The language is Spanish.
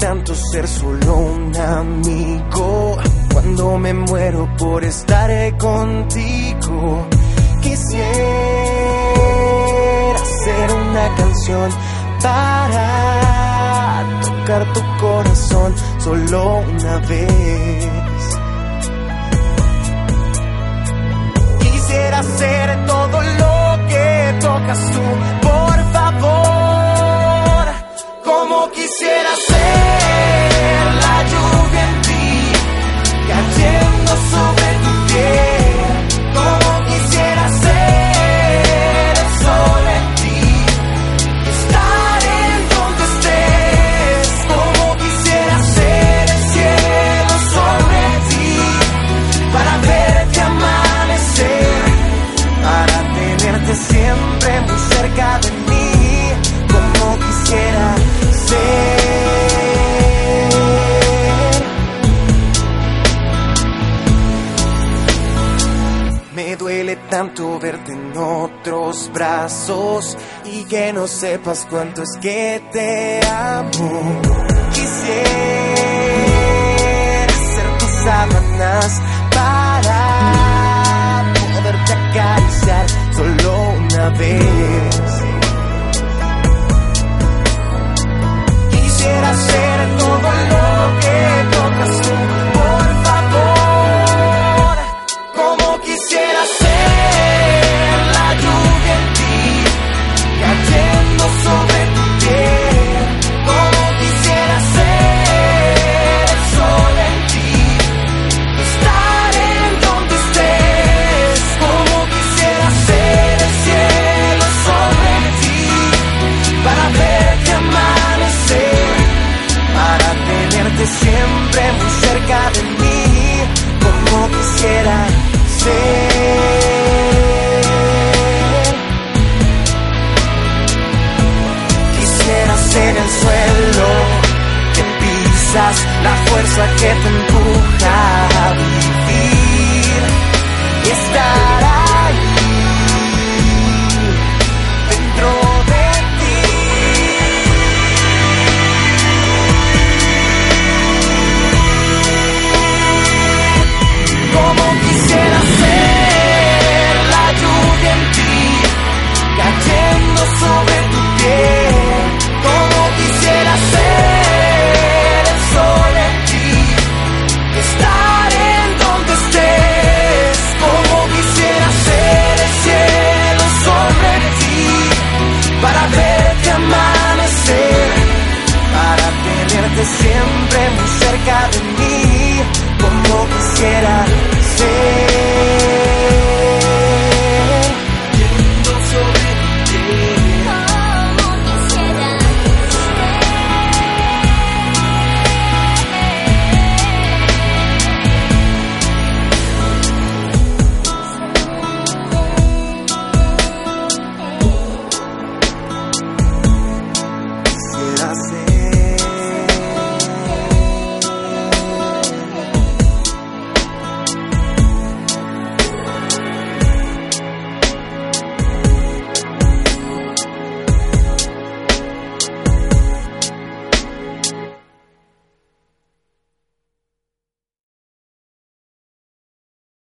tanto ser solo un amigo. Cuando me muero por estar contigo, quisiera hacer una canción para tocar tu corazón solo una vez. Siempre muy cerca de mí, como quisiera ser. Me duele tanto verte en otros brazos y que no sepas cuánto es que te amo. Quisiera ser tus sábanas siempre muy cerca de mí, como quisiera ser. Quisiera ser el suelo que pisas, la fuerza que te empuja a vivir y estar But I bet